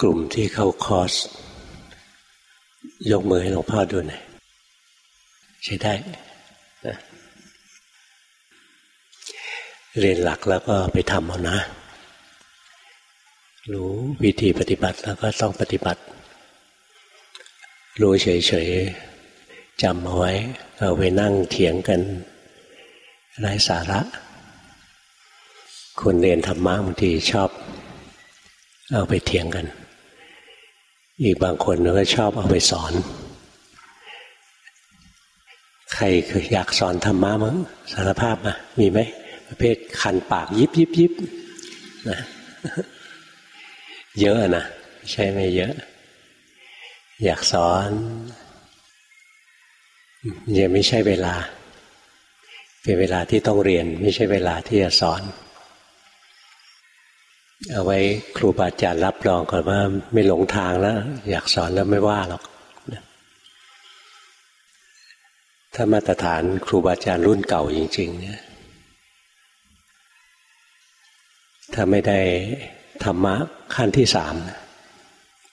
กลุ่มที่เข้าคอร์สยกมือให้หลวงพ่อดูหน่อยใช้ได้นะเรียนหลักแล้วก็ไปทำเอานะ รู้วิธีปฏิบัติแล้วก็ต้องปฏิบัติ รู้เฉยๆจำเอาไว้ เอาไปนั่งเถียงกันไร้สาระ คนเรียนธรรมะบางทีชอบ เอาไปเถียงกัน อีกบางคนก็ชอบเอาไปสอน ใครออยากสอนธรรมะมั้งสารภาพมา มีไหมประเภทคันปากยิบยิบยิบนะเยอะนะใช่ไม่เยอะ อยากสอนยังไม่ใช่เวลา เป็นเวลาที่ต้องเรียน ไม่ใช่เวลาที่จะสอน เอาไว้ครูบาอาจารย์รับรองก่อนว่าไม่หลงทางแล้ว อยากสอนแล้วไม่ว่าหรอกถ้ามาตรฐานครูบาอาจารย์รุ่นเก่าจริง ๆ เนี่ย ถ้าไม่ได้ธรรมะขั้นที่สาม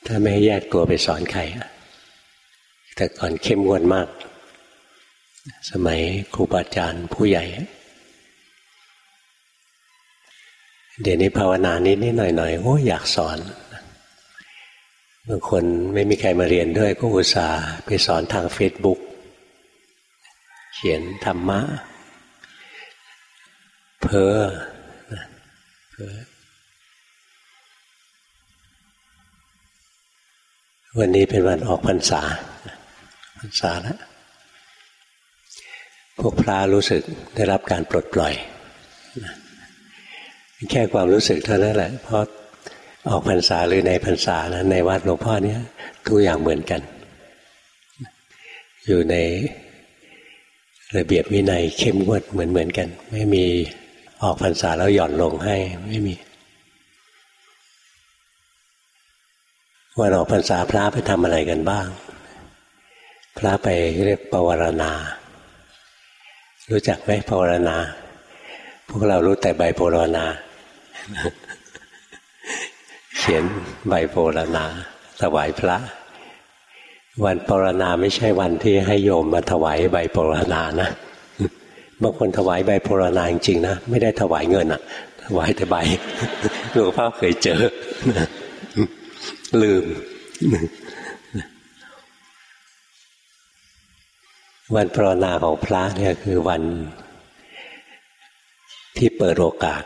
ถ้าไม่แยกตัวไปสอนใครแต่ก่อนเข้มงวดมาก สมัยครูบาอาจารย์ผู้ใหญ่ เดี๋ยวนี้ภาวนานิดนิดหน่อยหน่อยโอ้อยากสอนบางคนไม่มีใครมาเรียนด้วยก็อุตส่าห์ไปสอนทางเฟซบุ๊กเขียนธรรมะ เพ้อวันนี้เป็นวันออกพรรษาพรรษาแล้วพวกพระรู้สึกได้รับการปลดปล่อย แค่ความรู้สึกเท่านั้นแหละ เพราะออกพรรษาหรือในพรรษานะในวัดหลวงพ่อเนี้ยทุกอย่างเหมือนกัน อยู่ในระเบียบวินัยเข้มงวดเหมือนเหมือนกัน ไม่มีออกพรรษาแล้วหย่อนลงให้ไม่มีวันออกพรรษาพระไปทำอะไรกันบ้าง พระไปเรียกปวารณา รู้จักไหมปวารณา พวกเรารู้แต่ใบโพรณา เขียนใบโพรณาถวายพระ วันปรณาไม่ใช่วันที่ให้โยมมาถวายใบปรณานะบางคนถวายใบโพรณาจริงๆนะไม่ได้ถวายเงินอะถวายแต่ใบหลวงพ่อเคยเจอ ลืม วันปรณาของพระเนี่ยคือวันที่เปิดโอกาส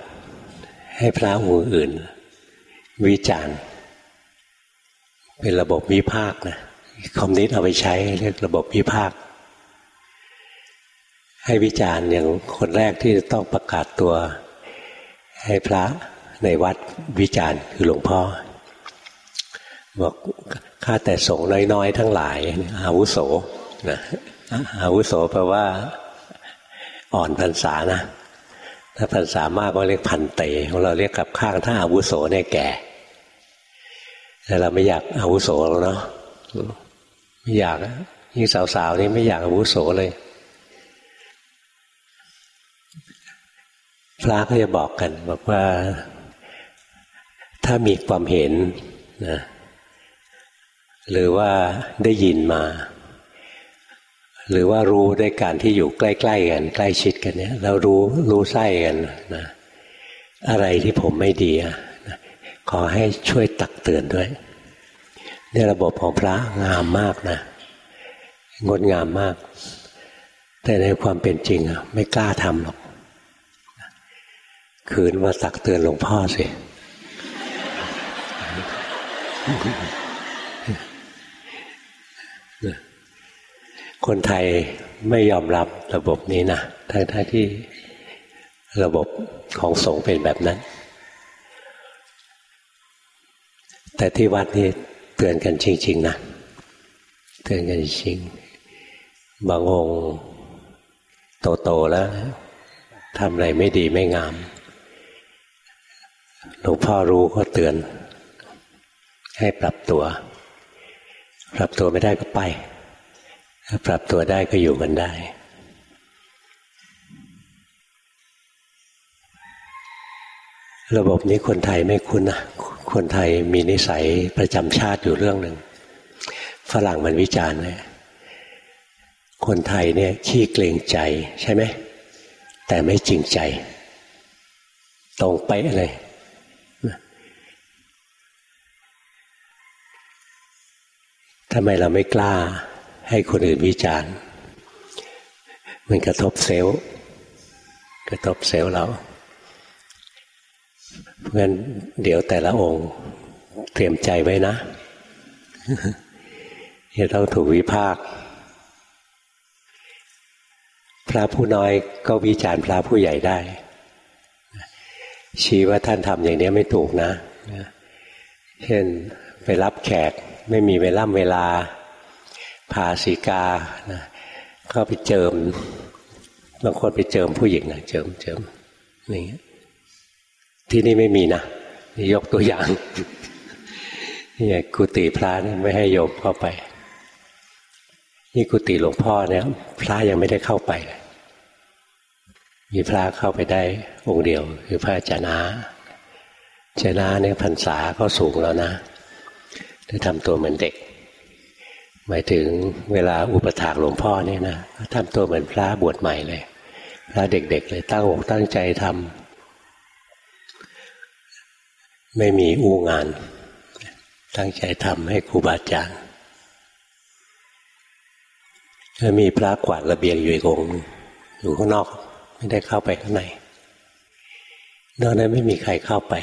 ให้พระองค์อื่น วิจารณ์ เป็นระบบวิพากนะคอมนิสเอาไปใช้เรียกระบบวิพากให้วิจารณ์อย่างคนแรกที่ต้องประกาศตัว ให้พระในวัดวิจารณ์คือหลวงพ่อ บอกข้าแต่สงน้อย ๆ ทั้งหลาย อาวุโสนะอาวุโสแปลว่า อ่อนพรรษานะ ถ้าพรรษามากก็เรียกพันเตของเราเรียกกับข้างถ้าอาวุโสเนี่ยแก่ แต่เราไม่อยากอาวุโสหรอกเนาะไม่อยากยิ่งสาวๆนี่ไม่อยากอาวุโสเลย พระก็จะบอกกัน บอกว่าถ้ามีความเห็นนะหรือว่าได้ยินมา หรือว่ารู้ด้วยการที่อยู่ใกล้ ๆ กันใกล้ชิดกันเนี่ยเรารู้รู้ไส้กันนะอะไรที่ผมไม่ดีนะขอให้ช่วยตักเตือนด้วยเนี่ยระบบของพระงามมากนะ งดงามมาก แต่ในความเป็นจริงอะไม่กล้าทำหรอกคืนมาตักเตือนหลวงพ่อสิ คนไทยไม่ยอมรับระบบนี้นะทั้งทที่ระบบของสงฆ์เป็นแบบนั้น แต่ที่วัดนี้เตือนกันจริง ๆ นะ เตือนกันจริง บางองค์โตๆแล้วทำอะไรไม่ดีไม่งาม หลวงพ่อรู้ก็เตือน ให้ปรับตัว ปรับตัวไม่ได้ก็ไป ถ้าปรับตัวได้ก็อยู่กันได้ ระบบนี้คนไทยไม่คุ้นนะคนไทยมีนิสัยประจำชาติอยู่เรื่องหนึ่งฝรั่งมันวิจารณ์เลยคนไทยเนี่ยขี้เกรงใจใช่ไหมแต่ไม่จริงใจ ตรงไปเลยทำไมเราไม่กล้า ให้คนอื่นวิจารณ์ มันกระทบเซลล์กระทบเซลล์เราเพราะงั้นเดี๋ยวแต่ละองค์เตรียมใจไว้นะจะต้องถูกวิพากษ์พระผู้น้อยก็วิจารณ์พระผู้ใหญ่ได้ ชี้ว่าท่านทำอย่างนี้ไม่ถูกนะ เช่นไปรับแขกไม่มีเวล่ำเวลา พาสีกานะก็ไปเจิมบางคนไปเจิมผู้หญิงนะเจิมเจิมนี่ที่นี่ไม่มีนะนี่ยกตัวอย่างนี่กุฏิพระนี่ไม่ให้โยมเข้าไป นี่กุฏิหลวงพ่อเนี่ย พระยังไม่ได้เข้าไปเลยมีพระเข้าไปได้องค์เดียว คือพระจนาจนาเนี่ยพรรษาก็สูงแล้วนะจะทำตัวเหมือนเด็ก หมายถึงเวลาอุปถากหลวงพ่อเนี่ยนะทำตัวเหมือนพระบวชใหม่เลยพระเด็กๆเลยตั้งอกตั้งใจทำไม่มีอู้งาน ตั้งใจทำให้ครูบาอาจารย์ถ้ามีพระกวาดระเบียงอยู่อีกองอยู่ข้างนอก ไม่ได้เข้าไปข้างในนอกนั้นไม่มีใครเข้าไป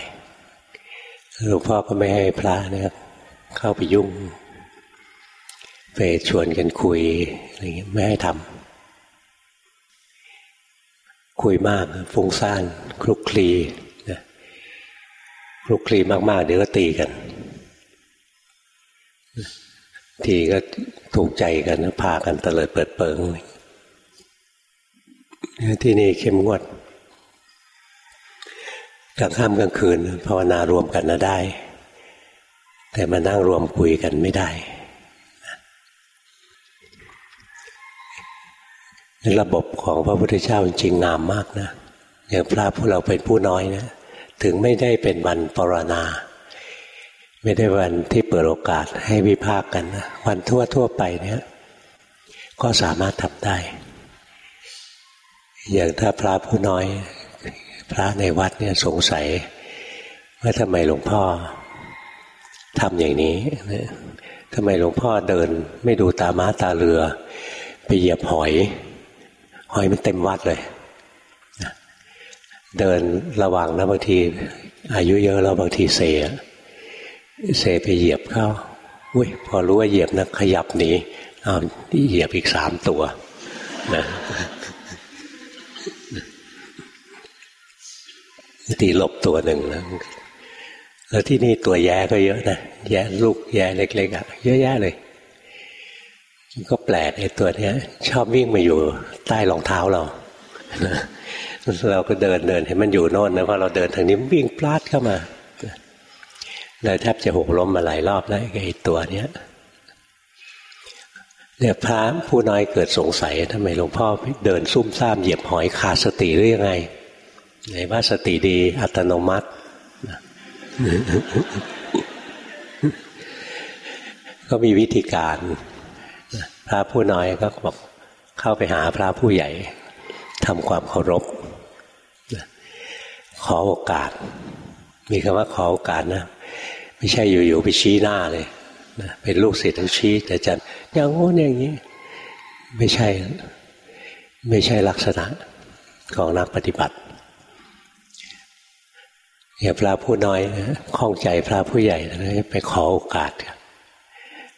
หลวงพ่อก็ไม่ให้พระเนี่ยเข้าไปยุ่ง ไปชวนกันคุยอะไรเงี้ยไม่ให้ทำคุยมากฟุ้งซ่านคลุกคลีนะคลุกคลีมากๆ เดี๋ยวก็ตีกัน ทีก็ถูกใจกันพากันเตลิดเปิดเปิงที่นี่เข้มงวดกลางค่ำกลางคืนภาวนารวมกันนะได้ แต่มานั่งรวมคุยกันไม่ได้ ระบบของพระพุทธเจ้าจริงงามมากนะอย่างพระพวกเราเป็นผู้น้อยนะถึงไม่ได้เป็นวันปรณา ไม่ได้วันที่เปิดโอกาสให้วิพากกันนะวันทั่วทั่วไปเนี่ย ก็สามารถทำได้ อย่างถ้าพระผู้น้อย พระในวัดเนี่ยสงสัย ว่าทำไมหลวงพ่อทำอย่างนี้ทำไมหลวงพ่อเดิน ไม่ดูตาม้าตาเรือ ไปเหยียบหอย หอยมันเต็มวัดเลยเดินระหวังนะบางที อายุเยอะแล้วบางทีเสเสไปเหยียบเข้าอุ้ยพอรู้ว่าเหยียบนะขยับหนีอ้าวเหยียบอีกสามตัวนะตีหลบตัวหนึ่งนะแล้วที่นี่ตัวแย่ก็เยอะนะแย่ลูกแย่เล็กๆอะ่ะเยอะแยะเลย ก็แปลกไอ้ตัวเนี้ย ชอบวิ่งมาอยู่ใต้รองเท้าเราเราก็เดินเดินเห็นมันอยู่โน่นนะพอเราเดินทางนี้วิ่งพลาดเข้ามาเลยแทบจะหกล้มมาหลายรอบแล้วไอ้ตัวเนี้ยเนี่ยพระผู้น้อยเกิดสงสัยทำไมหลวงพ่อเดินซุ่มซ่ามเหยียบหอยขาดสติหรือยังไงไหนว่าสติดีอัตโนมัติก็มีวิธีการ พระผู้น้อยก็บอกเข้าไปหาพระผู้ใหญ่ทำความเคารพขอโอกาส มีคำว่าขอโอกาสนะ ไม่ใช่อยู่ๆไปชี้หน้าเลยนะเป็นลูกศิษย์ต้องชี้แต่จะอย่างโน้นอย่างนี้ ไม่ใช่ ไม่ใช่ลักษณะของนักปฏิบัติอย่าพระผู้น้อยข้องใจพระผู้ใหญ่ไปขอโอกาส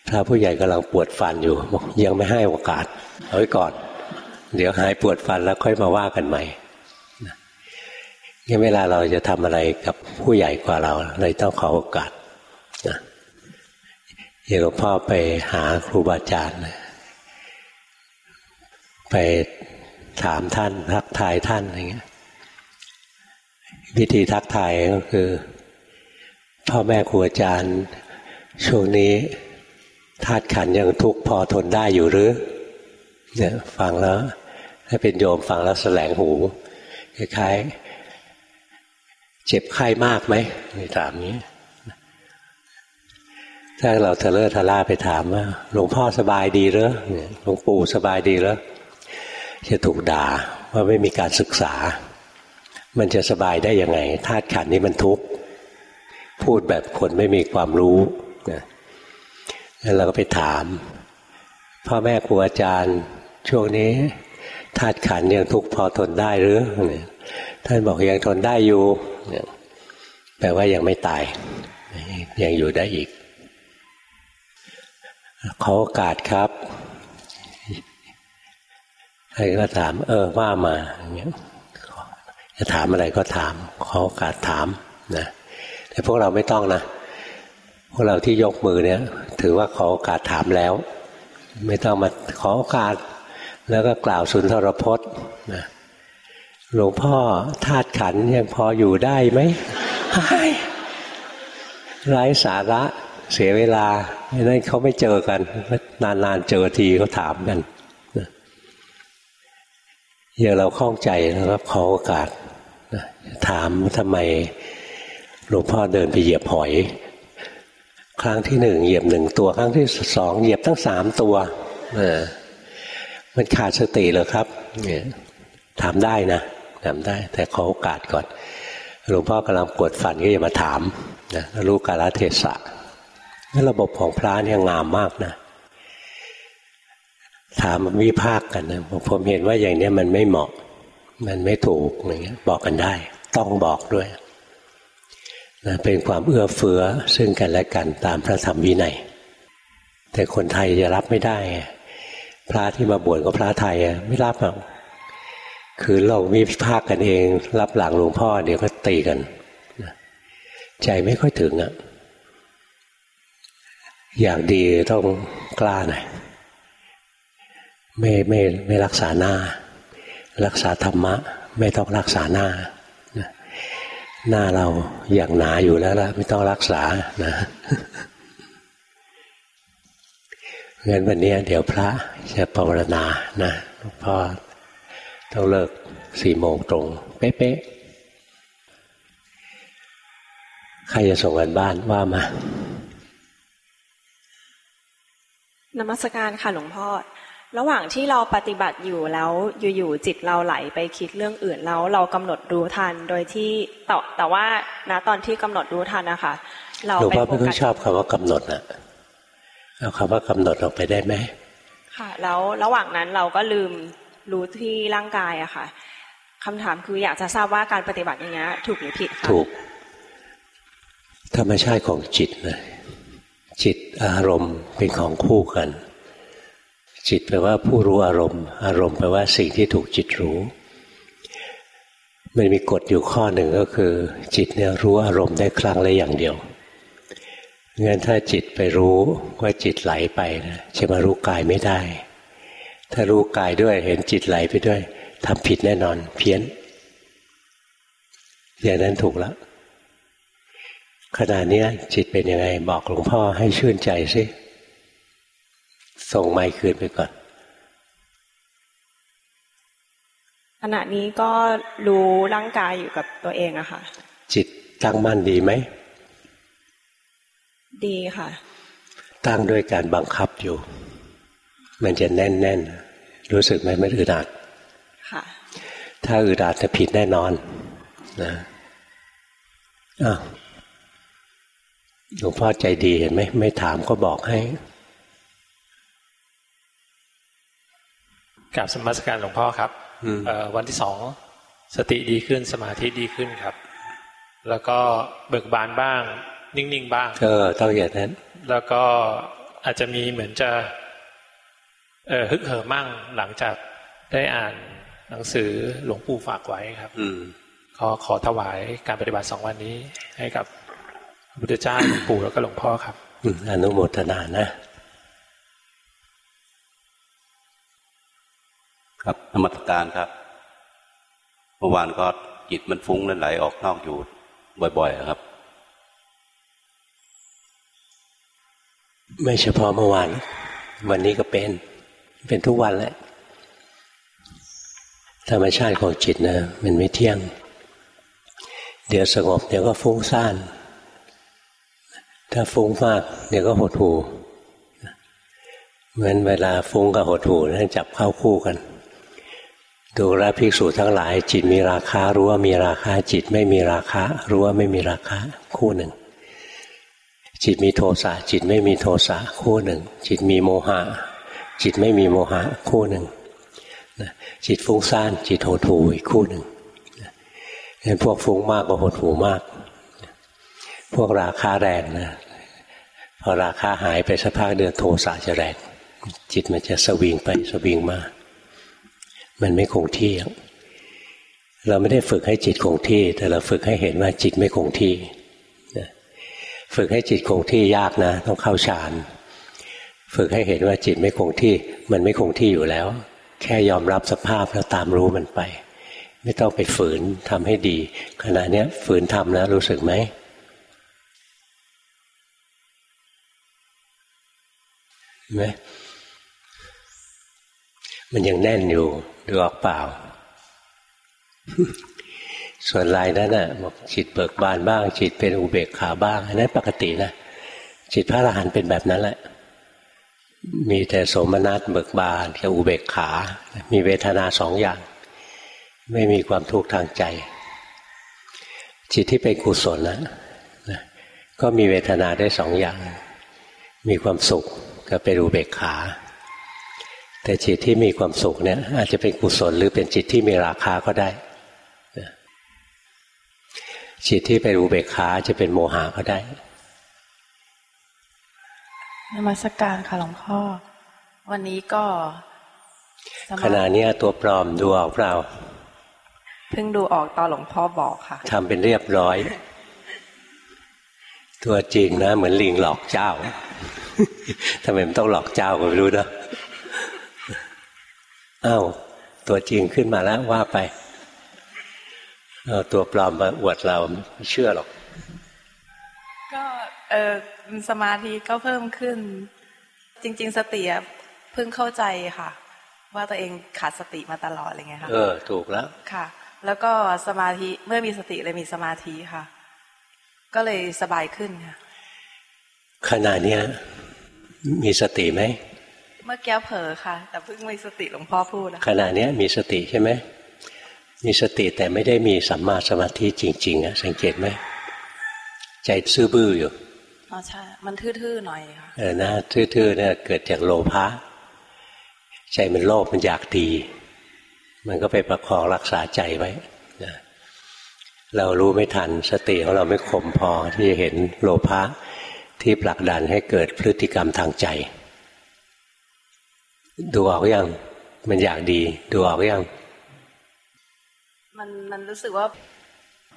พระผู้ใหญ่กำลังปวดฟันอยู่บอกยังไม่ให้โอกาส เอาไว้ก่อน เดี๋ยวหายปวดฟันแล้วค่อยมาว่ากันใหม่นี่เวลาเราจะทำอะไรกับผู้ใหญ่กว่าเราเลยต้องขอโอกาสนะหลวงพ่อไปหาครูบาอาจารย์ไปถามท่านทักทายท่านอะไรเงี้ยวิธีทักทายก็คือ พ่อแม่ครูอาจารย์ช่วงนี้ ธาตุขันยังทุกข์พอทนได้อยู่หรือเนี่ยฟังแล้ว ถ้าเป็นโยมฟังแล้วแสลงหูคล้ายๆเจ็บไข้มากไหมถามนี้ ถ้าเราเทเลาะทะล่าไปถามว่าหลวงพ่อสบายดีหรือหลวงปู่สบายดีหรือจะถูกด่าว่าไม่มีการศึกษา มันจะสบายได้ยังไงธาตุขันนี้มันทุกข์พูดแบบคนไม่มีความรู้ แล้วเราก็ไปถาม พ่อแม่ครูอาจารย์ ช่วงนี้ธาตุขันยังทุกข์พอทนได้หรือท่านบอกยังทนได้อยู่แปลว่ายังไม่ตาย ยังอยู่ได้อีก ขอโอกาสครับใครก็ถาม เออว่ามาอย่างเงี้ยจะถามอะไรก็ถาม ขอโอกาสถามนะแต่พวกเราไม่ต้องนะ พวกเราที่ยกมือเนี่ย ถือว่าขอโอกาสถามแล้ว ไม่ต้องมาขอโอกาส แล้วก็กล่าวสุนทรพจน์นะหลวงพ่อธาตุขันยังพออยู่ได้ไหมไร้สาระเสียเวลาไม่นั้นเขาไม่เจอกัน นานๆเจอทีเขาถามกันอย่างเราคล้องใจแล้วก็ขอโอกาสถามทำไมหลวงพ่อเดินไปเหยียบหอย ครั้งที่หนึ่งเหยียบหนึ่งตัว ครั้งที่สองเหยียบตั้งสามตัวมันขาดสติเลยครับ เนี่ยถามได้นะถามได้ แต่ขอโอกาสก่อนหลวงพ่อกำลังปวดฟันก็อย่ามาถามนะรู้กาลเทศะนั่นระบบของพระเนี่ยงามมากนะถามวิพากกันนะผมเห็นว่าอย่างนี้มันไม่เหมาะ มันไม่ถูกอย่างเงี้ย บอกกันได้ ต้องบอกด้วย นะเป็นความเอื้อเฟื้อซึ่งกันและกันตามพระธรรมวินัย แต่คนไทยจะรับไม่ได้ พระที่มาบวชกับพระไทยไม่รับหรอกคือเรามีภาคกันเอง รับหลังหลวงพ่อเดี๋ยวก็ตีกัน ใจไม่ค่อยถึงอะ่ะอยางดีต้องกล้าหน่อยไม่ไม่ไม่รักษาหน้า รักษาธรรมะ ไม่ต้องรักษาหน้า หน้าเราอย่างหนาอยู่แล้วล่ะไม่ต้องรักษานะงั้นวันนี้เดี๋ยวพระจะปรณานะหลวงพ่อต้องเลิกสี่โมงตรง เป๊ะๆใครจะส่งกันบ้านว่ามานมัสการค่ะหลวงพ่อ ระหว่างที่เราปฏิบัติอยู่แล้วอยู่ๆจิตเราไหลไปคิดเรื่องอื่นแล้วเรากำหนดรู้ทันโดยที่แต่แต่ว่าณตอนที่กำหนดรู้ทันนะคะเราหลวงพ่อไม่ค่อยชอบคำว่ากำหนดนะเอาคำว่ากำหนดออกไปได้ไหมค่ะ แล้วระหว่างนั้นเราก็ลืมรู้ที่ร่างกายอะค่ะคำถามคืออยากจะทราบว่าการปฏิบัติอย่างนี้ถูกหรือผิดคะถูก ธรรมชาติของจิตนะจิตอารมณ์เป็นของคู่กัน จิตแปลว่าผู้รู้อารมณ์ อารมณ์แปลว่าสิ่งที่ถูกจิตรู้ มันมีกฎอยู่ข้อหนึ่งก็คือ จิตเนี่ยรู้อารมณ์ได้ครั้งละอย่างเดียวงั้นถ้าจิตไปรู้ว่าจิตไหลไปนะจะมารู้กายไม่ได้ ถ้ารู้กายด้วยเห็นจิตไหลไปด้วยทำผิดแน่นอน เพี้ยน อย่างนั้นถูกแล้วขณะนี้จิตเป็นยังไงบอกหลวงพ่อให้ชื่นใจสิ ส่งไม้คืนไปก่อน ขณะนี้ก็รู้ร่างกายอยู่กับตัวเองอะค่ะ จิตตั้งมั่นดีไหม ดีค่ะ ตั้งด้วยการบังคับอยู่ มันจะแน่นแน่นรู้สึกไหมไม่อึดอัดค่ะ ถ้าอึดอัดจะผิดแน่นอน นะอ้าวหลวงพ่อใจดีเห็นไหมไม่ถามก็บอกให้ กราบสมัสการหลวงพ่อครับวันที่สองสติดีขึ้นสมาธิดีขึ้นครับ แล้วก็เบิกบานบ้าง นิ่งๆบ้างเออต้องอย่างนั้น แล้วก็อาจจะมีเหมือนจะ เออฮึกเหิมมั่งหลังจากได้อ่านหนังสือหลวงปู่ฝากไว้ครับ อืขอขอถวายการปฏิบัติสองวันนี้ ให้กับพระพุทธเจ้าหลวงปู่แล้วก็หลวงพ่อครับอนุโมทนานะ ครับธรรมการครับ เมื่อวานก็จิตมันฟุ้งและไหลออกนอกอยู่บ่อยๆครับ ไม่เฉพาะเมื่อวาน วันนี้ก็เป็น เป็นทุกวันแหละธรรมชาติของจิตนะมันไม่เที่ยง เดี๋ยวสงบเดี๋ยวก็ฟุ้งซ่าน ถ้าฟุ้งมากเดี๋ยวก็หดหู่เหมือนเวลาฟุ้งกับหดหู่นั่นจับเข้าคู่กัน ดูแลภิกษุทั้งหลาย จิตมีราคารู้ว่ามีราคาจิตไม่มีราคารู้ว่าไม่มีราคาคู่หนึ่ง จิตมีโทสะจิตไม่มีโทสะคู่หนึ่ง จิตมีโมหะ จิตไม่มีโมหะคู่หนึ่งจิตฟุ้งซ่านจิตโหดหูอีกคู่หนึ่งเห็นพวกฟุ้งมากก็หดหูมาก พวกราคาแรงนะพอราคาหายไปสักพักเดือนโทสะจะแรงจิตมันจะสวิงไปสวิงมา มันไม่คงที่ เราไม่ได้ฝึกให้จิตคงที่ แต่เราฝึกให้เห็นว่าจิตไม่คงที่ฝึกให้จิตคงที่ยากนะ ต้องเข้าฌานฝึกให้เห็นว่าจิตไม่คงที่ มันไม่คงที่อยู่แล้ว แค่ยอมรับสภาพแล้วตามรู้มันไป ไม่ต้องไปฝืนทำให้ดี ขณะนี้ฝืนทำนะรู้สึกไหมไหมมันยังแน่นอยู่ ดูออกเปล่า ส่วนลายนั้นน่ะบอกจิตเบิกบานบ้าง จิตเป็นอุเบกขาบ้างอันนั้นปกตินะจิตพระอรหันต์เป็นแบบนั้นแหละ มีแต่สมนัตเบิกบานกับอุเบกขา มีเวทนาสองอย่าง ไม่มีความทุกข์ทางใจ จิตที่เป็นกุศลนะก็มีเวทนาได้สองอย่าง มีความสุขก็เป็นอุเบกขา แต่จิตที่มีความสุขเนี่ย อาจจะเป็นกุศลหรือเป็นจิตที่มีราคาก็ได้จิตที่เป็นอุเบกขาจะเป็นโมหะก็ได้นมัสการค่ะหลวงพ่อ วันนี้ก็ขณะนี้ตัวปลอมดูออกเปล่าเพิ่งดูออกตอนหลวงพ่อบอกค่ะทำเป็นเรียบร้อย ตัวจริงนะ เหมือนลิงหลอกเจ้าทำไมมันต้องหลอกเจ้าก็ไม่รู้นะ อ้าวตัวจริงขึ้นมาแล้วว่าไปเอาตัวปลอมมาอวดเราไม่เชื่อหรอก ก็เออสมาธิก็เพิ่มขึ้น จริง ๆ สติเพิ่งเข้าใจค่ะ ว่าตัวเองขาดสติมาตลอดอะไรเงี้ยค่ะเออ ถูกแล้วค่ะ แล้วก็สมาธิเมื่อมีสติเลยมีสมาธิค่ะ ก็เลยสบายขึ้นค่ะขณะเนี้ยมีสติไหมเมื่อกี้เผลอค่ะ แต่เพิ่งมีสติหลวงพ่อพูดขณะเนี้ยมีสติใช่ไหมมีสติแต่ไม่ได้มีสัมมาสมาธิจริงๆอะสังเกตไหมใจซื่อบื้ออยู่อ๋อใช่มันทื่อๆหน่อยค่ะเออนะทื่อๆเนี่ยเกิดจากโลภะใจมันโลภมันอยากดี มันก็ไปประคองรักษาใจไว้นะเรารู้ไม่ทันสติของเราไม่คมพอที่จะเห็นโลภะที่ผลักดันให้เกิดพฤติกรรมทางใจ ดูออกยังมันอยากดี ดูออกยังมันมันรู้สึกว่า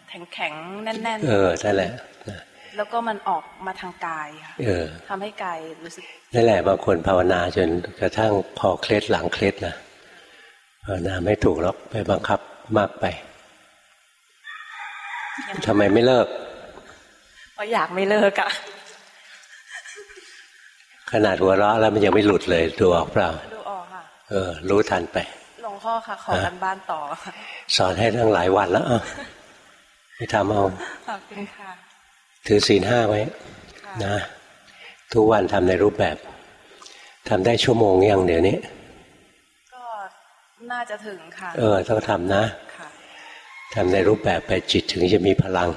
แข็งแข็งแน่นๆเออนั่นแหละแล้วก็มันออกมาทางกายค่ะเออทำให้กายรู้สึกนั่นแหละบางคนภาวนาจนกระทั่งพอเคล็ดหลังเคล็ดนะภาวนาไม่ถูกหรอกไปบังคับมากไปทำไมไม่เลิกเพราะอยากไม่เลิกอะขนาดหัวเราะแล้วมันยังไม่หลุดเลยดูออกเปล่าดูออกค่ะ เออ รู้ทันไป หลวงพ่อค่ะ ขอกันบ้านต่อสอนให้ทั้งหลายวันแล้วอะไม่ทำเอาขอบคุณค่ะ ถือศีลห้าไว้นะ ทุกวันทำในรูปแบบทำได้ชั่วโมงยังเดี๋ยวนี้ ก็น่าจะถึงค่ะ เออ ต้องทำนะทำในรูปแบบไปจิตถึงจะมีพลัง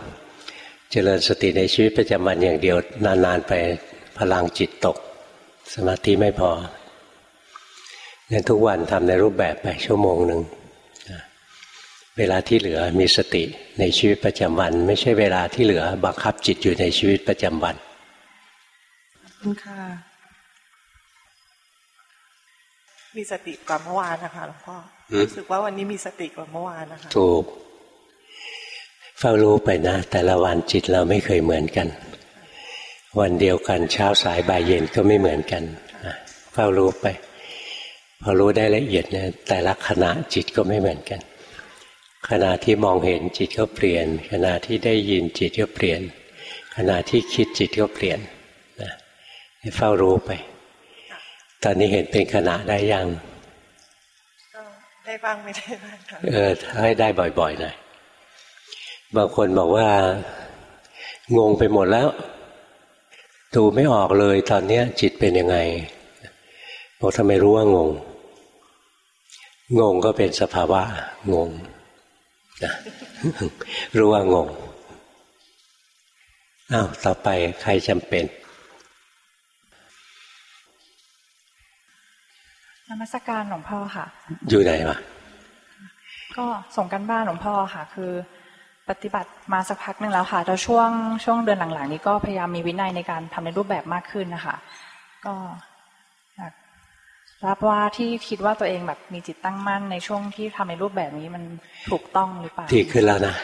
เจริญสติในชีวิตประจำวันอย่างเดียวนานๆไปพลังจิตตก สมาธิไม่พอ เนี่ยทุกวันทำในรูปแบบไปชั่วโมงหนึ่งเวลาที่เหลือมีสติในชีวิตประจำวัน ไม่ใช่เวลาที่เหลือบังคับจิตอยู่ในชีวิตประจำวันคุณค่ะมีสติกว่าเมื่อวานนะคะหลวงพ่อรู้สึกว่าวันนี้มีสติกว่าเมื่อวานนะคะถูกเฝ้ารู้ไปนะ แต่ละวันจิตเราไม่เคยเหมือนกัน วันเดียวกันเช้าสายบ่ายเย็นก็ไม่เหมือนกันเฝ้ารู้ไป พอรู้ได้ละเอียดเนี่ยแต่ละขณะจิตก็ไม่เหมือนกัน ขณะที่มองเห็นจิตก็เปลี่ยน ขณะที่ได้ยินจิตก็เปลี่ยน ขณะที่คิดจิตก็เปลี่ยนนะให้เฝ้ารู้ไป ตอนนี้เห็นเป็นขณะได้ยังได้บ้างไม่ได้บ้างเออให้ได้บ่อยๆหน่อยบางคนบอกว่า งงไปหมดแล้ว ดูไม่ออกเลยตอนเนี้ย จิตเป็นยังไง บอกทำไมรู้ว่างง งงก็เป็นสภาวะ งงนะรู้ว่างงอ้าวต่อไปใครจำเป็นนมัสการหลวงพ่อค่ะ อยู่ไหนวะก็ส่งกันบ้านหลวงพ่อค่ะ คือปฏิบัติมาสักพักหนึ่งแล้วค่ะแต่ช่วงช่วงเดือนหลังๆ นี้ก็พยายามมีวินัยในการทำในรูปแบบมากขึ้นนะคะ ก็อยาก รับว่าที่คิดว่าตัวเองแบบมีจิตตั้งมั่นในช่วงที่ทำในรูปแบบนี้มันถูกต้องหรือเปล่าดีขึ้นแล้วนะ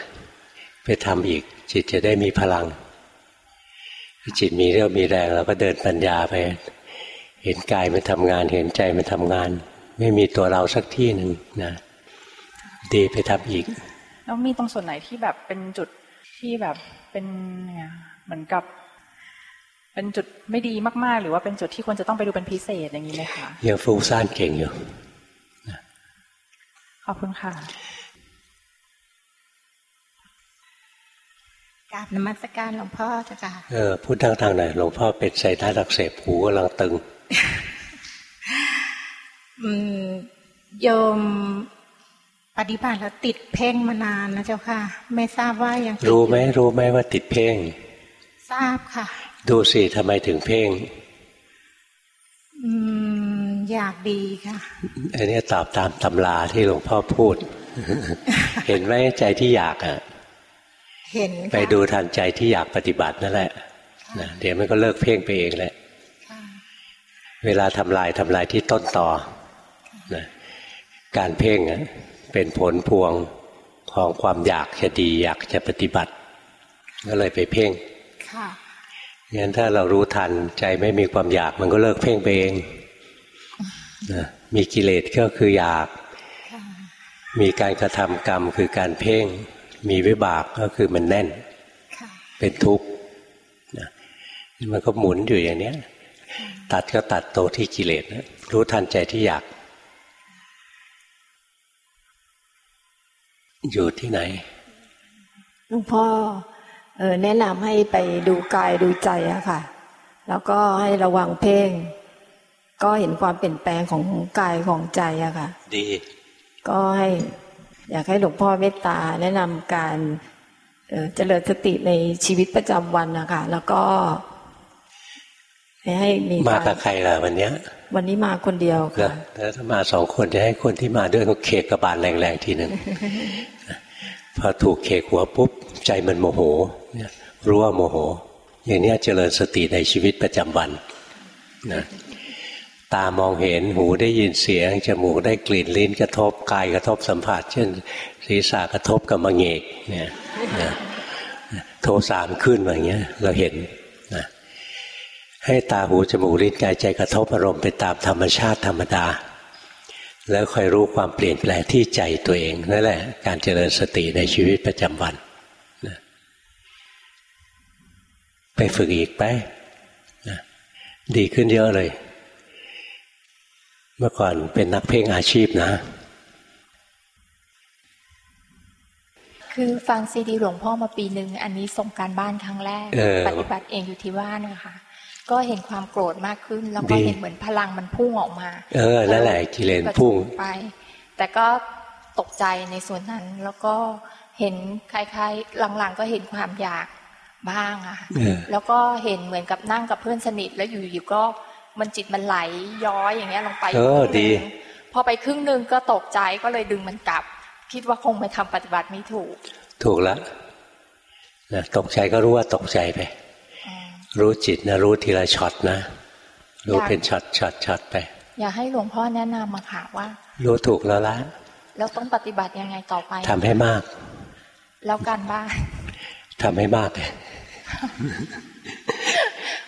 ไปทำอีก จิตจะได้มีพลัง จิตมีเรี่ยวมีแรงเราก็เดินปัญญาไป เห็นกายมันทำงาน เห็นใจมันทำงาน ไม่มีตัวเราสักที่หนึ่งนะดีไปทำอีก แล้วมีตรงส่วนไหนที่แบบเป็นจุดที่แบบเป็นเนี่ยเหมือนกับ เป็นจุดไม่ดีมากๆ หรือว่าเป็นจุดที่ควรจะต้องไปดูเป็นพิเศษอย่างนี้ไหมคะยังฟุ้งซ่านเก่งอยู่ขอบคุณค่ะกราบนมัสการหลวงพ่อเจ้าค่ะเออพูดทางทางไหนอยหลวงพ่อเป็นไซนัสอักเสบหูกำลังตึงอืมโยมปฏิบัติแล้วติดเพ่งมานานนะเจ้าค่ะ ไม่ทราบว่ายังติดรู้ไหมอยู่รู้ไหมว่าติดเพ่ง ทราบค่ะ ดูสิทำไมถึงเพ่งอืมอยากดีค่ะ อันนี้ตอบตามตำราที่หลวงพ่อพูด เห็นไหมใจที่อยากอะ เห็นค่ะไปดูทันใจที่อยากปฏิบัตินั่นแหละนะเดี๋ยวมันก็เลิกเพ่งไปเองแหละค่ะเวลาทำลายทำลายที่ต้นต่อนะการเพ่งอะเป็นผลพวงของความอยากจะดีอยากจะปฏิบัติ ก็เลยไปเพ่งค่ะ งั้นถ้าเรารู้ทันใจไม่มีความอยากมันก็เลิกเพ่งไปเองนะมีกิเลสก็คืออยาก มีการกระทำกรรมคือการเพ่ง มีวิบากก็คือมันแน่น เป็นทุกข์นะมันก็หมุนอยู่อย่างเนี้ย ตัดก็ตัดโตที่กิเลสนะรู้ทันใจที่อยาก อยู่ที่ไหนหลวงพ่อ เออแนะนำให้ไปดูกายดูใจอะค่ะ แล้วก็ให้ระวังเพ่ง ก็เห็นความเปลี่ยนแปลงของกายของใจอะค่ะ ดี ก็ให้อยากให้หลวงพ่อเมตตาแนะนำการเอ่อเจริญสติในชีวิตประจำวันนะคะแล้วก็ ให้ให้มีมาควกับใครล่ะวันเนี้ย วันนี้มาคนเดียวแล้ค่ะวแล้วถ้ามาสองคนจะให้คนที่มาด้วยเขาเคกกระบาลแรงๆทีหนึ่ง พอถูกเคกหัวปุ๊บใจมันโมโหเนี่ยรู้ว่าโมโห อย่างนี้เจริญสติในชีวิตประจำวันนะตามองเห็นหูได้ยินเสียง จมูกได้กลิ่นลิ้นกระทบกายกระทบสัมผัส เช่น ศีรษะกระทบกับมะเงกเนี่ยนะโทสามขึ้นอย่างเงี้ย เราเห็นนะให้ตาหูจมูกลิ้นกายใจกระทบอารมณ์ไปตามธรรมชาติธรรมดา แล้วคอยรู้ความเปลี่ยนแปลงที่ใจตัวเองนั่นแหละ การเจริญสติในชีวิตประจำวันนะไปฝึกอีกไปนะดีขึ้นเยอะเลย เมื่อก่อนเป็นนักเพ่งอาชีพนะ คือฟังซีดีหลวงพ่อมาปีหนึ่ง อันนี้ส่งการบ้านครั้งแรกเออปฏิบัติเองอยู่ที่บ้านนะคะ ก็เห็นความโกรธมากขึ้น แล้วก็ดีเห็นเหมือนพลังมันพุ่งออกมา เออนั่นแหละกิเลสพุ่งกระจุไป แต่ก็ตกใจในส่วนนั้นแล้วก็เห็นคล้ายๆ หลังๆ ก็เห็นความอยากบ้างอะค่ะเออแล้วก็เห็นเหมือนกับนั่งกับเพื่อนสนิทแล้วอยู่ๆก็มันจิตมันไหลย้อยอย่างเงี้ยลงไปเออครึ่งหนึ่งดี พอไปครึ่งหนึ่งก็ตกใจก็เลยดึงมันกลับ คิดว่าคงไปทำปฏิบัติไม่ถูก ถูกแล้วนะตกใจก็รู้ว่าตกใจไป รู้จิตนะรู้ทีละช็อตนะ รู้อยากเป็นช็อตช็อตช็อตไป อยากให้หลวงพ่อแนะนำมาค่ะว่า รู้ถูกแล้วละแล้วต้องปฏิบัติยังไงต่อไปทำให้มาก แล้วการบ้านทำให้มาก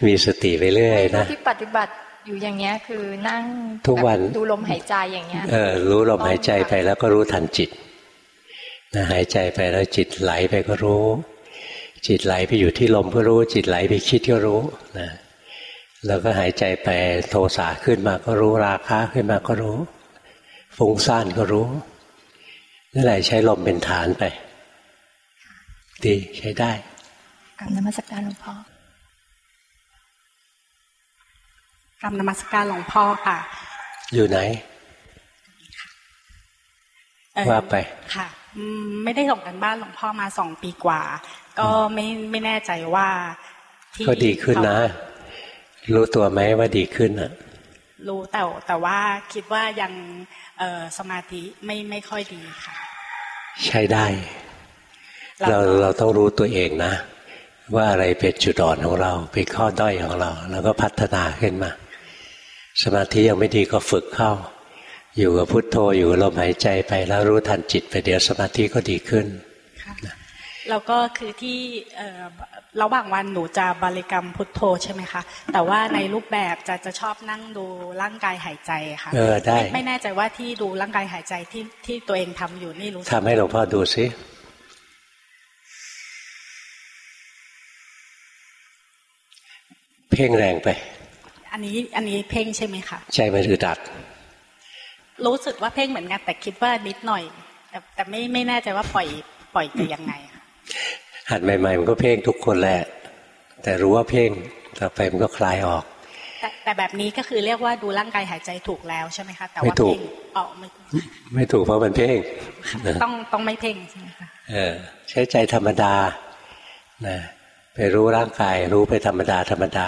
มีสติไปเรื่อยนะที่ปฏิบัติอยู่อย่างเงี้ยคือนั่งทุกวันแบบดูลมหายใจอย่างเงี้ยเออรู้ลมหายใจไปแล้วก็รู้ทันจิตนะหายใจไปแล้วจิตไหลไปก็รู้ จิตไหลไปอยู่ที่ลมก็รู้ จิตไหลไปคิดก็รู้นะแล้วก็หายใจไปโทสะขึ้นมาก็รู้ราคะขึ้นมาก็รู้ ฟุ้งซ่านก็รู้นั่นแหละใช้ลมเป็นฐานไป ดีใช้ได้กับนมัสการหลวงพ่อกรรมนมัสการหลวงพ่อค่ะ อยู่ไหนว่าไปค่ะ ไม่ได้ส่งกันบ้านหลวงพ่อมาสองปีกว่า ก็ไม่ไม่แน่ใจว่าก็ดีขึ้นนะ รู้ตัวไหมว่าดีขึ้นอะ รู้แต่แต่ว่าคิดว่ายังเอสมาธิไม่ไม่ค่อยดีค่ะ ใช่ได้ เราเราต้องรู้ตัวเองนะ ว่าอะไรเป็นจุดอ่อนของเรา เป็นข้อด้อยของเรา แล้วก็พัฒนาขึ้นมา สมาธิยังไม่ดีก็ฝึกเข้า อยู่กับพุทโธอยู่ลมหายใจไปแล้วรู้ทันจิตไปเดี๋ยวสมาธิก็ดีขึ้นแล้วก็คือที่ระหว่างวันหนูจะบริกรรมพุทโธใช่ไหมคะแต่ว่าในรูปแบบจะจะชอบนั่งดูร่างกายหายใจค่ะเออได้ไม่แน่ใจว่าที่ดูร่างกายหายใจที่ที่ตัวเองทำอยู่นี่รู้ทำให้หลวงพ่อดูสิเพ่งแรงไป อันนี้อันนี้เพ่งใช่ไหมคะใช่มันอึดอัด รู้สึกว่าเพ่งเหมือนกันแต่คิดว่านิดหน่อย แต่แต่ไม่ไม่แน่ใจว่าปล่อยปล่อยจะยังไงหัดใหม่ๆมันก็เพ่งทุกคนแหละ แต่รู้ว่าเพ่งต่อไปมันก็คลายออก แต่แต่แบบนี้ก็คือเรียกว่าดูร่างกายหายใจถูกแล้วใช่ไหมคะแต่ว่าเพ่งออกไม่ไม่ถูกเพราะมันเพ่งต้องต้องไม่เพ่งใช่ไหมคะเออ ใช้ใจธรรมดานะไปรู้ร่างกายรู้ไปธรรมดาธรรมดา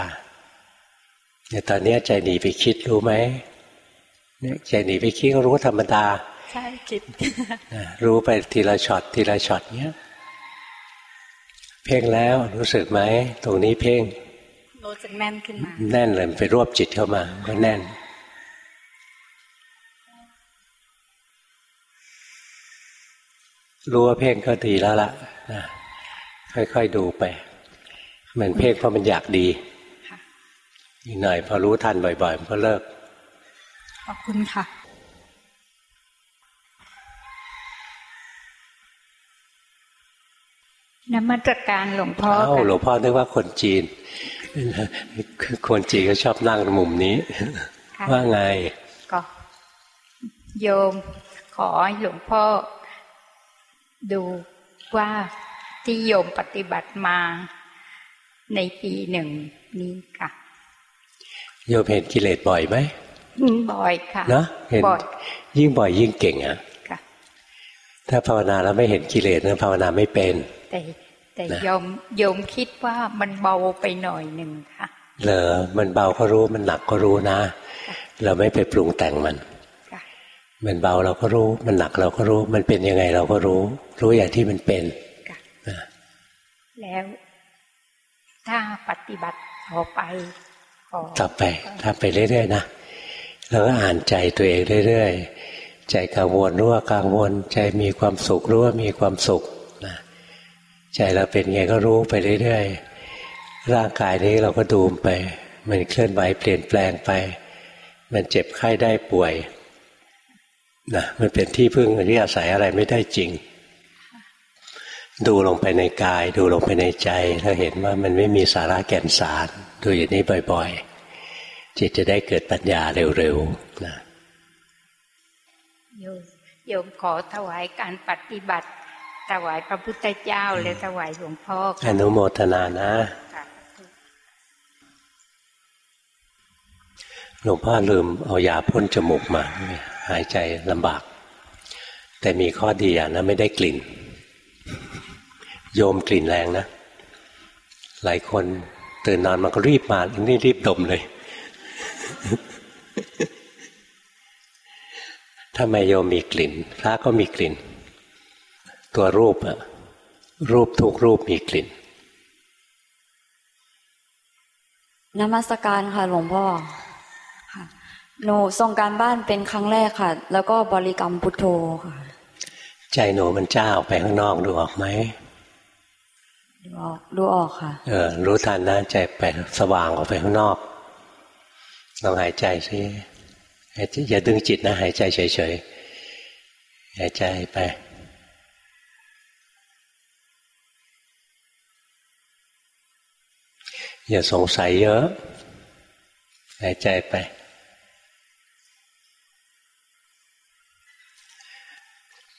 เนี่ยตอนนี้ใจหนีไปคิดรู้ไหม เนี่ยใจหนีไปคิดก็รู้ธรรมดา ใช่คิดรู้ไปทีละช็อตทีละช็อตเนี้ย เพ่งแล้วรู้สึกไหมตรงนี้เพ่งรู้สึกแน่นขึ้นมาแน่นเลยไปรวบจิตเข้ามาก็แน่นรู้ว่าเพ่งก็ดีแล้วล่ะนะค่อยๆดูไปเหมือนเพ่งเพราะมันอยากดีอีกหน่อยพอรู้ทันบ่อยๆมันก็เลิก ขอบคุณค่ะ นมัตการหลวงพ่อเอ้าหลวงพ่อนึกว่าคนจีน คนจีนก็ชอบนั่งมุมนี้ ว่าไง ก็โยมขอให้หลวงพ่อดูว่าที่โยมปฏิบัติมาในปีหนึ่งนี้ค่ะ โยมเห็นกิเลสบ่อยไหม บ่อยค่ะเนาะเห็นยิ่งบ่อยยิ่งเก่งอะถ้าภาวนาแล้วไม่เห็นกิเลสนะภาวนาไม่เป็น แต่แต่ยมยมคิดว่ามันเบาไปหน่อยหนึ่งค่ะเหรอมันเบาก็รู้มันหนักก็รู้นะ เราไม่ไปปรุงแต่งมันมันเบาเราก็รู้ มันหนักเราก็รู้ มันเป็นยังไงเราก็รู้ รู้อย่างที่มันเป็นแล้ว ถ้าปฏิบัติต่อไปต่อไปทำไปเรื่อยๆนะ แล้วก็อ่านใจตัวเองเรื่อยๆ ใจกังวลรู้ว่ากังวล ใจมีความสุขรู้ว่ามีความสุขใจเราเป็นไงก็รู้ไปเรื่อยๆ ร่างกายนี้เราก็ดูไป มันเคลื่อนไหวเปลี่ยนแปลงไป มันเจ็บไข้ได้ป่วยนะมันเป็นที่พึ่งที่อาศัยอะไรไม่ได้จริง ดูลงไปในกาย ดูลงไปในใจเราเห็นว่ามันไม่มีสาระแก่นสาร ดูอย่างนี้บ่อย ๆ จิตจะได้เกิดปัญญาเร็วๆนะโยมขอถวายการปฏิบัติ ถวายพระพุทธเจ้า และถวายหลวงพ่ออนุโมทนานะหลวงพ่อลืมเอายาพ่นจมูกมา หายใจลำบาก แต่มีข้อดีอย่างนะไม่ได้กลิ่น โยมกลิ่นแรงนะ หลายคนตื่นนอนมันก็รีบมานี่รีบดมเลย ถ้าไม่โยมมีกลิ่น พระก็มีกลิ่น ตัวรูปอะรูปทุกรูปมีกลิ่นนมัสการค่ะหลวงพ่อค่ะหนูส่งการบ้านเป็นครั้งแรกค่ะ แล้วก็บริกรรมพุทโธค่ะ ใจหนูมันเจ้าไปข้างนอกดูออกไหมดูออกดูออกค่ะ เออ รู้ทันนะใจไปสว่างออกไปข้างนอก ลองหายใจสิอย่าดึงจิตนะ หายใจเฉยๆ หายใจไปอย่าสงสัยเยอะ หายใจไป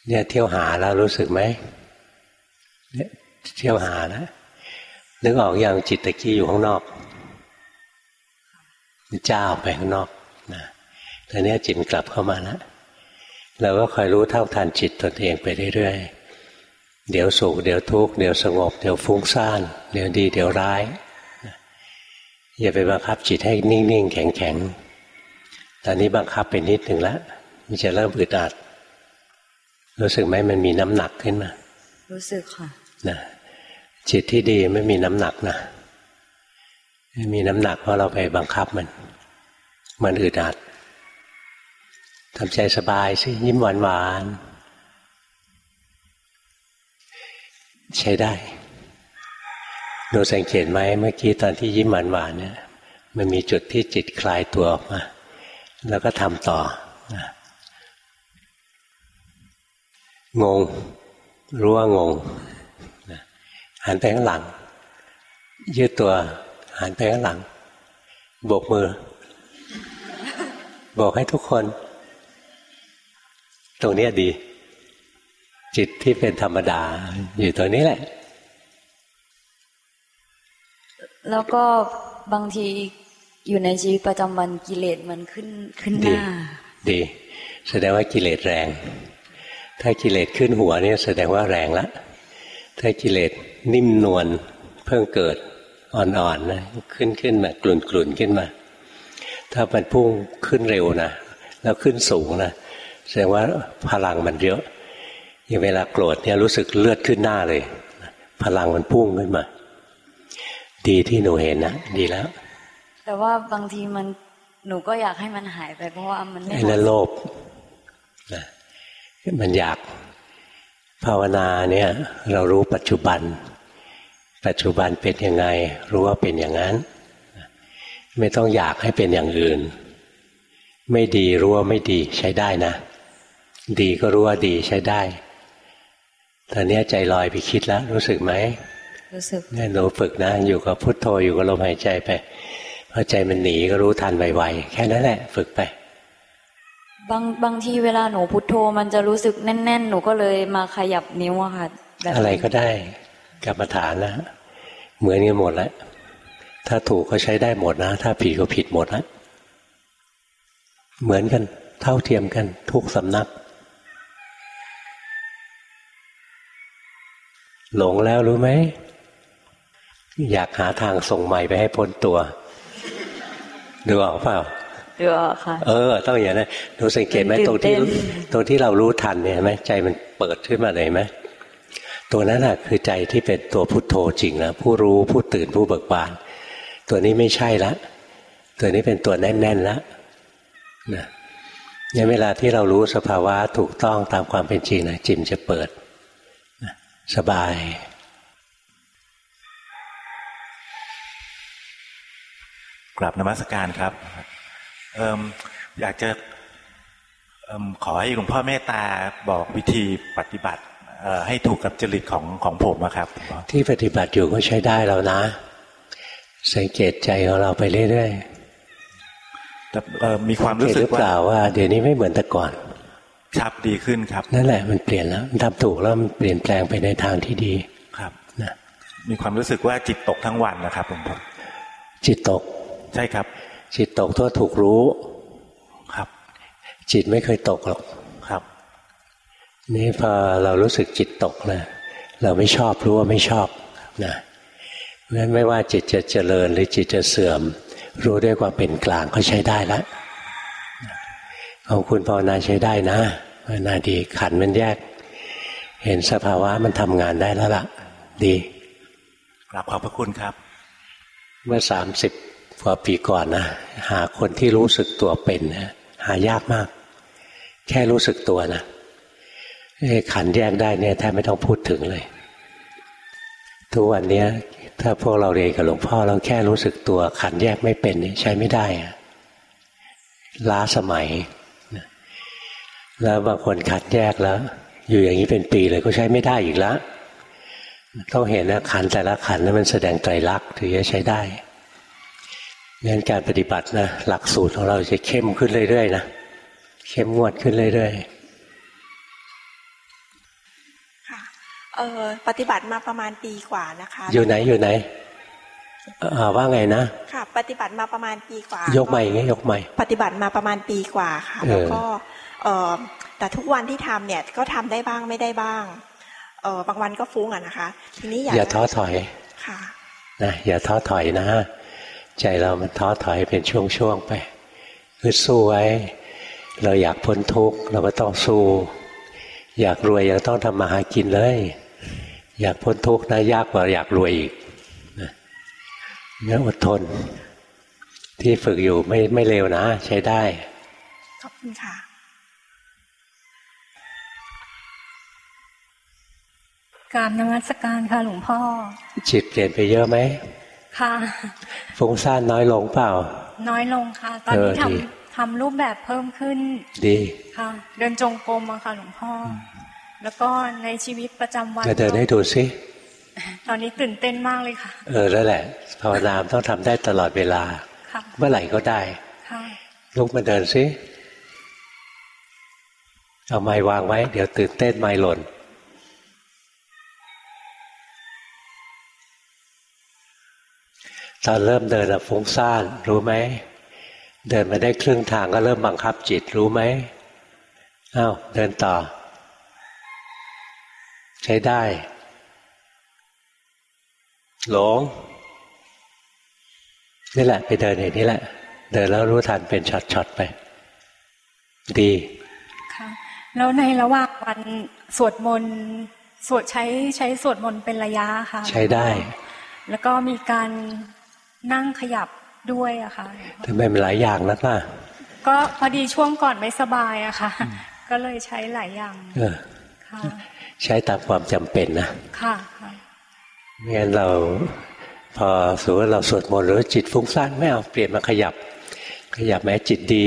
เนี่ยเที่ยวหาแล้วรู้สึกไหมเนี่ยเที่ยวหาแล้วนึกออกอย่างจิตตะกี้อยู่ข้างนอก มันจ้าออกไปข้างนอกนะตอนนี้จิตกลับเข้ามาแล้วเราก็คอยรู้เท่าทันจิตตนเองไปเรื่อยๆ เดี๋ยวสุขเดี๋ยวทุกข์เดี๋ยวสงบ เดี๋ยวฟุ้งซ่าน เดี๋ยวดี เดี๋ยวร้าย อย่าไปบังคับจิตให้นิ่งๆ แข็งๆ ตอนนี้บังคับไปนิดหนึ่งแล้วมันจะเริ่มอึดอัด รู้สึกไหมมันมีน้ำหนักขึ้นมา รู้สึกค่ะนะจิตที่ดีไม่มีน้ำหนักนะไม่มีน้ำหนักเพราะเราไปบังคับมัน มันอึดอัดทำใจสบายสิยิ้มหวานหวานใช้ได้เราสังเกตไหมเมื่อกี้ตอนที่ยิ้มหวานหวานเนี่ย มันมีจุดที่จิตคลายตัวออกมา แล้วก็ทำต่องง รู้ว่างงหันไปข้างหลังยืดตัว หันไปข้างหลังโบกมือ บอกให้ทุกคน ตรงนี้ดี จิตที่เป็นธรรมดา อยู่ตรงนี้แหละ แล้วก็บางทีอยู่ในชีวิตประจำวันกิเลสมันขึ้นขึ้นหดีน้า ดี แสดงว่ากิเลสแรง ถ้ากิเลสขึ้นหัวเนี่ยแสดงว่าแรงละถ้ากิเลสนิ่มนวลเพิ่งเกิด อ่อนๆนะขึ้นขึ้นมากลุ่นกลุ่นขึ้นมา ถ้ามันพุ่งขึ้นเร็วนะแล้วขึ้นสูงนะแสดงว่าพลังมันเยอะอย่างเวลาโกรธเนี่ยรู้สึกเลือดขึ้นหน้าเลย พลังมันพุ่งขึ้นมา ดีที่หนูเห็นนะดีแล้ว แต่ว่าบางทีมันหนูก็อยากให้มันหายไป เพราะว่ามันไม่ไอ้เหมาะนั่นสโลมภนะมันอยากภาวนาเนี่ย เรารู้ปัจจุบัน ปัจจุบันเป็นยังไง รู้ว่าเป็นอย่างนั้น ไม่ต้องอยากให้เป็นอย่างอื่น ไม่ดีรู้ว่าไม่ดีใช้ได้นะ ดีก็รู้ว่าดีใช้ได้ตอนนี้ใจลอยไปคิดแล้ว รู้สึกไหมรู้สึกเนี่ยหนูฝึกนะ อยู่กับพุทโธอยู่กับลมหายใจไปพอใจมันหนีก็รู้ทันไวๆแค่นั้นแหละฝึกไป บางบางทีเวลาหนูพุทโธมันจะรู้สึกแน่น ๆ หนูก็เลยมาขยับนิ้วอะค่ะแบบอะไรก็ได้ กรรมฐานนะเหมือนกันหมดแล้วถ้าถูกก็ใช้ได้หมดนะ ถ้าผิดก็ผิดหมดแล้วเหมือนกัน เท่าเทียมกัน ทุกสำนัก หลงแล้วรู้ไหม อยากหาทางส่งใหม่ไปให้พ้นตัว ดูออกเปล่าเดี๋ยวค่ะ เออ ต้องอย่างนั้นหนูสังเกตไหมตื่นตรงที่เต้นตรงที่เรารู้ทันเนี่ยเห็นไหมใจมันเปิดขึ้นมาเลยเห็นไหม ตัวนั้นน่ะคือใจที่เป็นตัวพุทโธจริงนะผู้รู้ผู้ตื่นผู้เบิกบาน ตัวนี้ไม่ใช่ละตัวนี้เป็นตัวแน่นๆแล้วนะเนี่ยเวลาที่เรารู้สภาวะถูกต้องตามความเป็นจริงนะจิมจะเปิดนะสบายกราบนมัสการครับเอิ่มอยากจะเอิ่มขอให้หลวงพ่อเมตตาบอกวิธีปฏิบัติ ให้ถูกกับจริตของของผมนะครับ ที่ปฏิบัติอยู่ก็ใช้ได้แล้วนะ สังเกตใจของเราไปเรื่อยแต่เอ่อมีความๆรู้เห็นสึหกรือเปว่าล่าว่าเดี๋ยวนี้ไม่เหมือนแต่ก่อนครับดีขึ้นครับ นั่นแหละมันเปลี่ยนแล้วมันทำถูกแล้วมันเปลี่ยนแปลงไปในทางที่ดีครับนะมีความรู้สึกว่าจิตตกทั้งวันนะครับหลวงพ่อจิตตก ใช่ครับ จิตตกทั่วถูกรู้ครับ จิตไม่เคยตกหรอกครับ นี่พอเรารู้สึกจิตตกนะเราไม่ชอบรู้ว่าไม่ชอบนะเพราะฉะนั้นไม่ว่าจิตจะเจริญหรือจิตจะเสื่อม รู้ด้วยความเป็นกลางก็ใช้ได้แล้วของคุณภาวนาใช้ได้นะภาวนาดีขันธ์มันแยก เห็นสภาวะมันทำงานได้แล้วล่ะ ดีกราบขอบพระคุณครับ เมื่อสามสิบกว่าปีก่อนนะหาคนที่รู้สึกตัวเป็นนะหายากมาก แค่รู้สึกตัวนะเอ้ ขันแยกได้เนี่ยแทบไม่ต้องพูดถึงเลย ทุกวันนี้ถ้าพวกเราเรียนกับหลวงพ่อเราแค่รู้สึกตัวขันแยกไม่เป็นใช้ไม่ได้ ล้าสมัย แล้วบางคนขันแยกแล้ว อยู่อย่างนี้เป็นปีเลยก็ใช้ไม่ได้อีกแล้วต้องเห็นนะขันแต่ละขันนั้นมันแสดงไตรลักษณ์ถึงจะใช้ได้งั้นการปฏิบัตินะหลักสูตรของเราจะเข้มขึ้นเรื่อยๆนะเข้มงวดขึ้นเรื่อยๆ เออปฏิบัติมาประมาณปีกว่านะคะๆอยู่ไหนอยู่ไหนอ่าว่าไงนะค่ะ ปฏิบัติมาประมาณปีกว่า ยกใหม่ไงยกใหม่ ปฏิบัติมาประมาณปีกว่าค่ะ แล้วก็เออแต่ทุกวันที่ทำเนี่ยก็ทำได้บ้างไม่ได้บ้าง เออบางวันก็ฟุ้งอะนะคะ ทีนี้อยากอย่าท้อถอยค่ะนะอย่าท้อถอยนะใจเรามันท้อถอยเป็นช่วงๆไปคือสู้ไว้ เราอยากพ้นทุกข์เราก็ต้องสู้ อยากรวยยังต้องทำมาหากินเลย อยากพ้นทุกข์นะยากกว่าอยากรวยอีกนะงั้นอดทน ที่ฝึกอยู่ไม่ไม่เร็วนะ ใช้ได้ ขอบคุณค่ะกราบนมัสการค่ะหลวงพ่อ จิตเปลี่ยนไปเยอะไหมค่ะฟุ้งซ่านน้อยลงเปล่า น้อยลงค่ะ ตอนนี้เออดีทำทำรูปแบบเพิ่มขึ้น ดี ค่ะ เดินจงกรมอะค่ะหลวงพ่อ แล้วก็ในชีวิตประจำวันจะเดินให้ดูสิตอนนี้ตื่นเต้นมากเลยค่ะ เออแล้วแหละภาวนาต้องทำได้ตลอดเวลาค่ะเมื่อไหร่ก็ได้ค่ะลุกมาเดินสิเอาไม้วางไว้ เดี๋ยวตื่นเต้นไม้หล่นตอนเริ่มเดินอะฟุ้งซ่านรู้ไหมเดินมาได้ครึ่งทางก็เริ่มบังคับจิตรู้ไหมอ้าวเดินต่อใช้ได้ หลงนี่แหละ ไปเดินอย่างนี้แหละ เดินแล้วรู้ทันเป็นช็อตๆไป ดีค่ะแล้วในระหว่างวันสวดมนต์สวดใช้ใช้สวดมนต์เป็นระยะค่ะ ใช้ได้ แล้วก็มีการนั่งขยับด้วยอะค่ะทำไมมันหลายอย่างนักล่ะ ก็พอดีช่วงก่อนไม่สบายอะค่ะ ก็เลยใช้หลายอย่างเออค่ะ ใช้ตามความจำเป็นนะค่ะค่ะไม่งั้นเราพอสมมติว่าเราสวดมนต์หรือจิตฟุ้งซ่านไม่เอาเปลี่ยนมาขยับ ขยับแม้จิตดี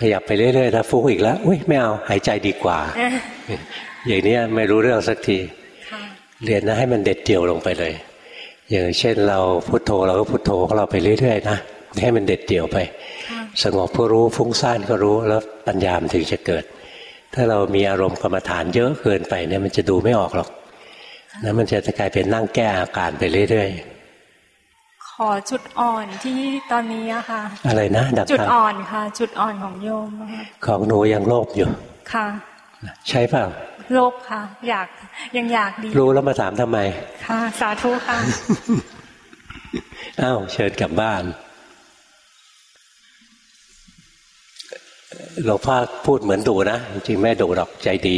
ขยับไปเรื่อยๆถ้าฟุ้งอีกแล้วอุ้ยไม่เอาหายใจดีกว่า อย่างนี้ไม่รู้เรื่องสักทีเรียนนะให้มันเด็ดเดี่ยวลงไปเลย อย่างเช่นเราพุโทโธเราก็พุโทโธของเราไปเรื่อยๆนะให้มันเด็ดเดี่ยวไป สงบก็รู้ฟุ้งซ่านก็รู้แล้วปัญญามนถึงจะเกิด ถ้าเรามีอารมณ์กรรมฐานเยอะเกินไปเนี่ยมันจะดูไม่ออกหรอกแล้วมันจะกลายเป็นนั่งแก้อาการไปเรื่อยขอจุดอ่อนที่ตอนนี้อะค่ะๆอะไรนะดับจุดฟังอ่อนค่ะ จุดอ่อนของโยมอะค่ะของหนูยังโลภอยู่ ค่ะ ใช่เปล่าโลภค่ะ อยากยังอยากดี รู้แล้วมาถามทำไม ค่ะ สาธุค่ะอ้าวเชิญกลับบ้าน หลวงพ่อพูดเหมือนดูนะจริงๆแม่ดูหรอกใจดี